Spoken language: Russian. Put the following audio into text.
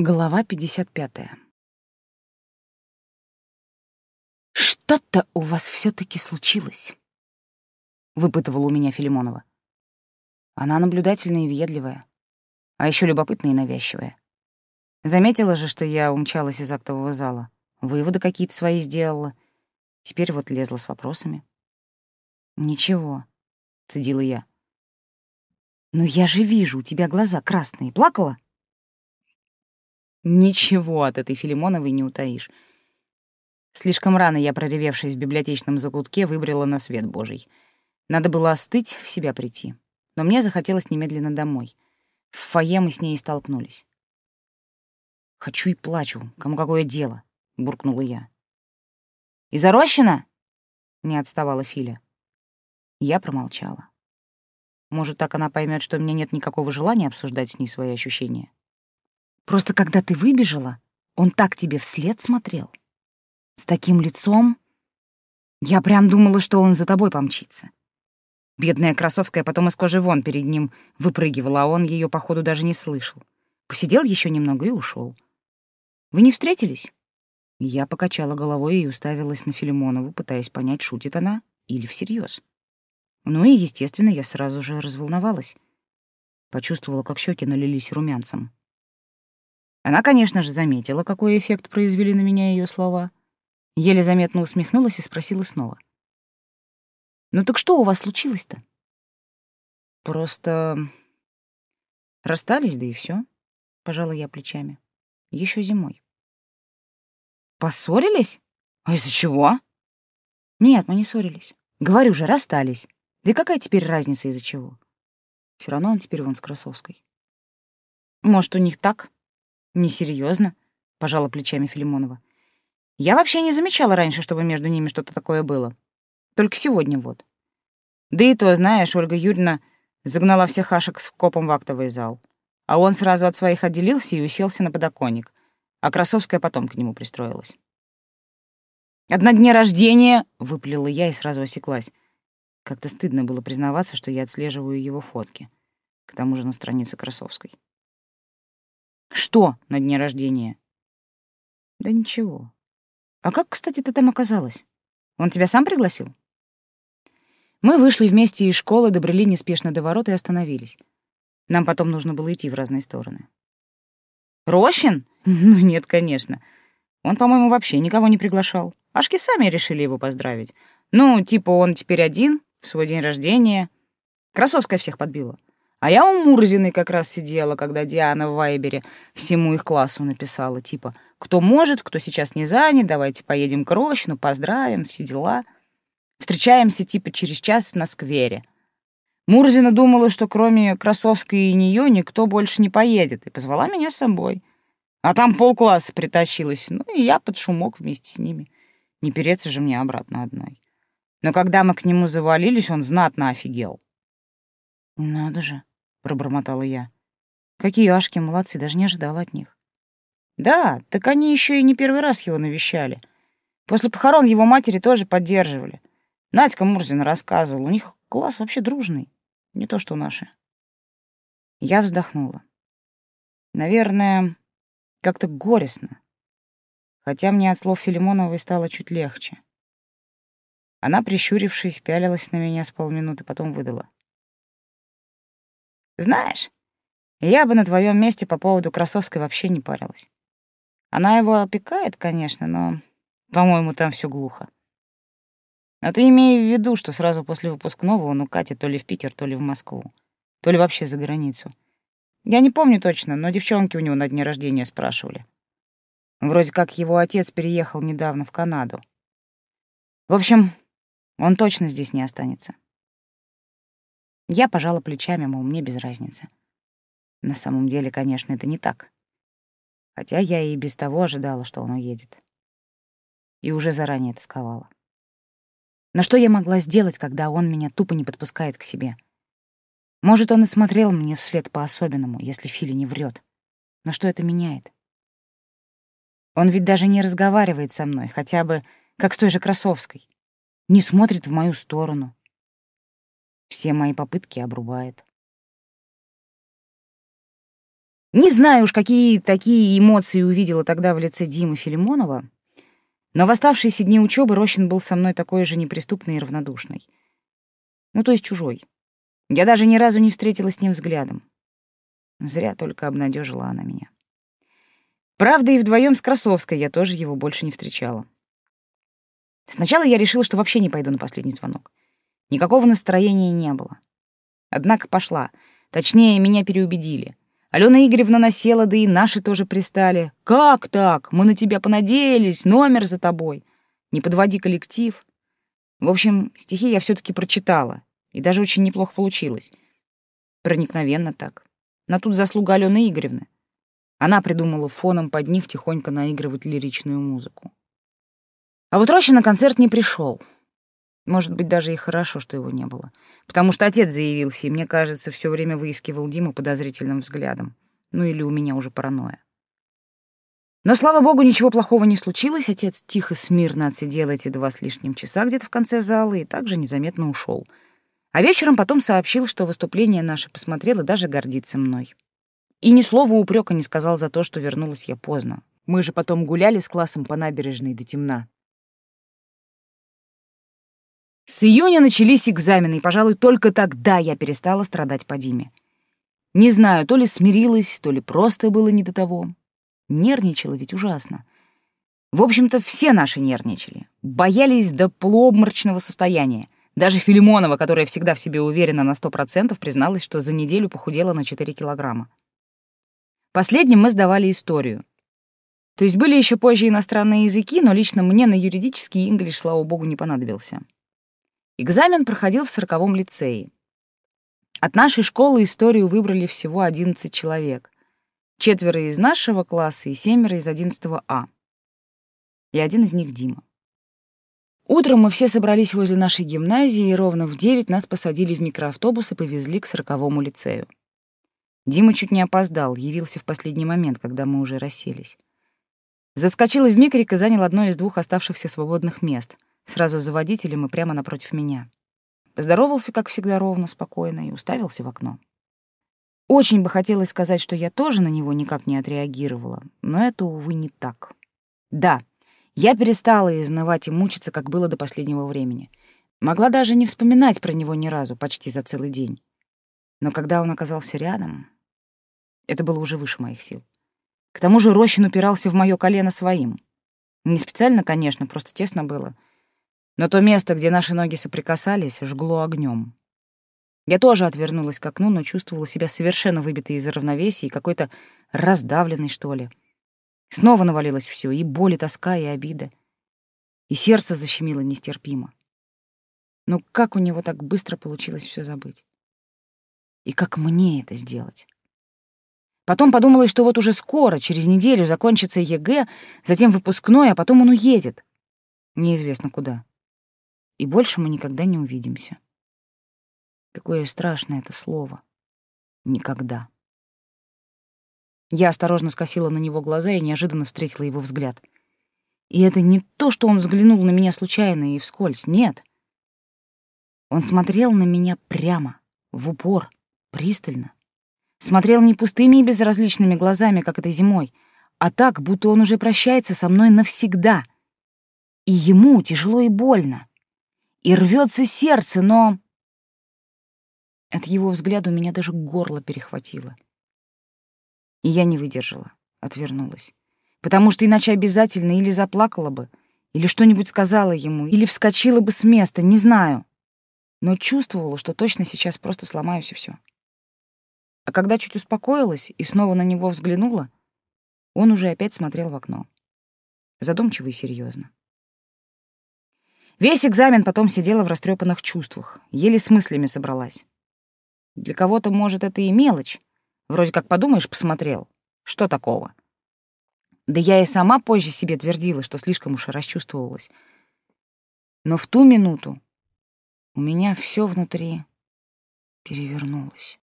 Глава 55. «Что-то у вас все таки случилось», — выпытывала у меня Филимонова. Она наблюдательная и въедливая, а еще любопытная и навязчивая. Заметила же, что я умчалась из актового зала, выводы какие-то свои сделала, теперь вот лезла с вопросами. «Ничего», — цедила я. «Но я же вижу, у тебя глаза красные. Плакала?» Ничего от этой Филимоновой не утаишь. Слишком рано я, проревевшись в библиотечном закутке, выбрала на свет Божий. Надо было остыть, в себя прийти. Но мне захотелось немедленно домой. В фойе мы с ней и столкнулись. «Хочу и плачу. Кому какое дело?» — буркнула я. «Из-за Рощина?» — не отставала Филя. Я промолчала. Может, так она поймет, что у меня нет никакого желания обсуждать с ней свои ощущения. Просто когда ты выбежала, он так тебе вслед смотрел. С таким лицом... Я прям думала, что он за тобой помчится. Бедная Красовская потом из кожи вон перед ним выпрыгивала, а он ее, походу, даже не слышал. Посидел еще немного и ушел. Вы не встретились? Я покачала головой и уставилась на Филимонову, пытаясь понять, шутит она или всерьез. Ну и, естественно, я сразу же разволновалась. Почувствовала, как щеки налились румянцем. Она, конечно же, заметила, какой эффект произвели на меня ее слова. Еле заметно усмехнулась и спросила снова. «Ну так что у вас случилось-то?» «Просто расстались, да и все, пожала я плечами. Еще зимой. «Поссорились? А из-за чего?» «Нет, мы не ссорились. Говорю же, расстались. Да и какая теперь разница из-за чего? Все равно он теперь вон с Красовской». «Может, у них так?» Несерьезно, пожала плечами Филимонова. Я вообще не замечала раньше, чтобы между ними что-то такое было. Только сегодня вот. Да и то, знаешь, Ольга Юрьевна загнала всех ашек с копом в актовый зал. А он сразу от своих отделился и уселся на подоконник. А Красовская потом к нему пристроилась. «Одна дня рождения!» — выплела я и сразу осеклась. Как-то стыдно было признаваться, что я отслеживаю его фотки. К тому же на странице Красовской. Что на дне рождения? Да ничего. А как, кстати, ты там оказалась? Он тебя сам пригласил? Мы вышли вместе из школы, добрели неспешно до ворот и остановились. Нам потом нужно было идти в разные стороны. Рощин? Ну нет, конечно. Он, по-моему, вообще никого не приглашал. Ашки сами решили его поздравить. Ну, типа он теперь один, в свой день рождения. Красовская всех подбила. А я у Мурзиной как раз сидела, когда Диана в Вайбере всему их классу написала, типа, кто может, кто сейчас не занят, давайте поедем к Рощину, поздравим, все дела. Встречаемся типа через час на сквере. Мурзина думала, что кроме Красовской и нее никто больше не поедет, и позвала меня с собой. А там полкласса притащилось, ну и я под шумок вместе с ними. Не переться же мне обратно одной. Но когда мы к нему завалились, он знатно офигел. «Надо же», — пробормотала я. «Какие ашки молодцы, даже не ожидала от них». «Да, так они еще и не первый раз его навещали. После похорон его матери тоже поддерживали. Надька Мурзина рассказывала, у них класс вообще дружный, не то что наши». Я вздохнула. Наверное, как-то горестно. Хотя мне от слов Филимоновой стало чуть легче. Она, прищурившись, пялилась на меня с полминуты, потом выдала. Знаешь, я бы на твоем месте по поводу Красовской вообще не парилась. Она его опекает, конечно, но, по-моему, там все глухо. А ты имей в виду, что сразу после выпускного он укатит то ли в Питер, то ли в Москву, то ли вообще за границу. Я не помню точно, но девчонки у него на дне рождения спрашивали. Вроде как его отец переехал недавно в Канаду. В общем, он точно здесь не останется. Я пожала плечами, мол, мне без разницы. На самом деле, конечно, это не так. Хотя я и без того ожидала, что он уедет. И уже заранее тосковала. Но что я могла сделать, когда он меня тупо не подпускает к себе? Может, он и смотрел мне вслед по-особенному, если Фили не врет. Но что это меняет? Он ведь даже не разговаривает со мной, хотя бы как с той же Красовской. Не смотрит в мою сторону, все мои попытки обрубает. Не знаю уж, какие такие эмоции увидела тогда в лице Димы Филимонова, но в оставшиеся дни учебы Рощин был со мной такой же неприступный и равнодушный. Ну, то есть чужой. Я даже ни разу не встретилась с ним взглядом. Зря только обнадежила она меня. Правда, и вдвоем с Красовской я тоже его больше не встречала. Сначала я решила, что вообще не пойду на последний звонок. Никакого настроения не было. Однако пошла. Точнее, меня переубедили. Алена Игоревна насела, да и наши тоже пристали. «Как так? Мы на тебя понадеялись, номер за тобой. Не подводи коллектив». В общем, стихи я все таки прочитала, и даже очень неплохо получилось. Проникновенно так. На тут заслуга Алены Игоревны. Она придумала фоном под них тихонько наигрывать лиричную музыку. А вот Роща на концерт не пришел. Может быть, даже и хорошо, что его не было. Потому что отец заявился, и, мне кажется, все время выискивал Диму подозрительным взглядом. Ну или у меня уже паранойя. Но, слава богу, ничего плохого не случилось. Отец тихо, смирно отсидел эти два с лишним часа где-то в конце зала и также незаметно ушел. А вечером потом сообщил, что выступление наше посмотрел и даже гордится мной. И ни слова упрека не сказал за то, что вернулась я поздно. Мы же потом гуляли с классом по набережной до темна. С июня начались экзамены, и, пожалуй, только тогда я перестала страдать по Диме. Не знаю, то ли смирилась, то ли просто было не до того. Нервничала ведь ужасно. В общем-то, все наши нервничали. Боялись до полуобморочного состояния. Даже Филимонова, которая всегда в себе уверена на сто процентов, призналась, что за неделю похудела на 4 килограмма. Последним мы сдавали историю. То есть были еще позже иностранные языки, но лично мне на юридический инглиш, слава богу, не понадобился. Экзамен проходил в сороковом лицее. От нашей школы историю выбрали всего 11 человек. Четверо из нашего класса и семеро из 11 А. И один из них Дима. Утром мы все собрались возле нашей гимназии, и ровно в девять нас посадили в микроавтобус и повезли к сороковому лицею. Дима чуть не опоздал, явился в последний момент, когда мы уже расселись. Заскочил в микрик и занял одно из двух оставшихся свободных мест — сразу за водителем и прямо напротив меня. Поздоровался, как всегда, ровно, спокойно и уставился в окно. Очень бы хотелось сказать, что я тоже на него никак не отреагировала, но это, увы, не так. Да, я перестала изнывать и мучиться, как было до последнего времени. Могла даже не вспоминать про него ни разу, почти за целый день. Но когда он оказался рядом, это было уже выше моих сил. К тому же Рощин упирался в моё колено своим. Не специально, конечно, просто тесно было — но то место, где наши ноги соприкасались, жгло огнем. Я тоже отвернулась к окну, но чувствовала себя совершенно выбитой из равновесия и какой-то раздавленной, что ли. Снова навалилось все, и боль, и тоска, и обида. И сердце защемило нестерпимо. Но как у него так быстро получилось все забыть? И как мне это сделать? Потом подумала, что вот уже скоро, через неделю, закончится ЕГЭ, затем выпускной, а потом он уедет. Неизвестно куда и больше мы никогда не увидимся. Какое страшное это слово. Никогда. Я осторожно скосила на него глаза и неожиданно встретила его взгляд. И это не то, что он взглянул на меня случайно и вскользь, нет. Он смотрел на меня прямо, в упор, пристально. Смотрел не пустыми и безразличными глазами, как этой зимой, а так, будто он уже прощается со мной навсегда. И ему тяжело и больно и рвется сердце, но... От его взгляда у меня даже горло перехватило. И я не выдержала, отвернулась. Потому что иначе обязательно или заплакала бы, или что-нибудь сказала ему, или вскочила бы с места, не знаю. Но чувствовала, что точно сейчас просто сломаюсь и все. А когда чуть успокоилась и снова на него взглянула, он уже опять смотрел в окно. Задумчиво и серьезно. Весь экзамен потом сидела в растрепанных чувствах, еле с мыслями собралась. Для кого-то, может, это и мелочь. Вроде как подумаешь, посмотрел. Что такого? Да я и сама позже себе твердила, что слишком уж расчувствовалась. Но в ту минуту у меня все внутри перевернулось.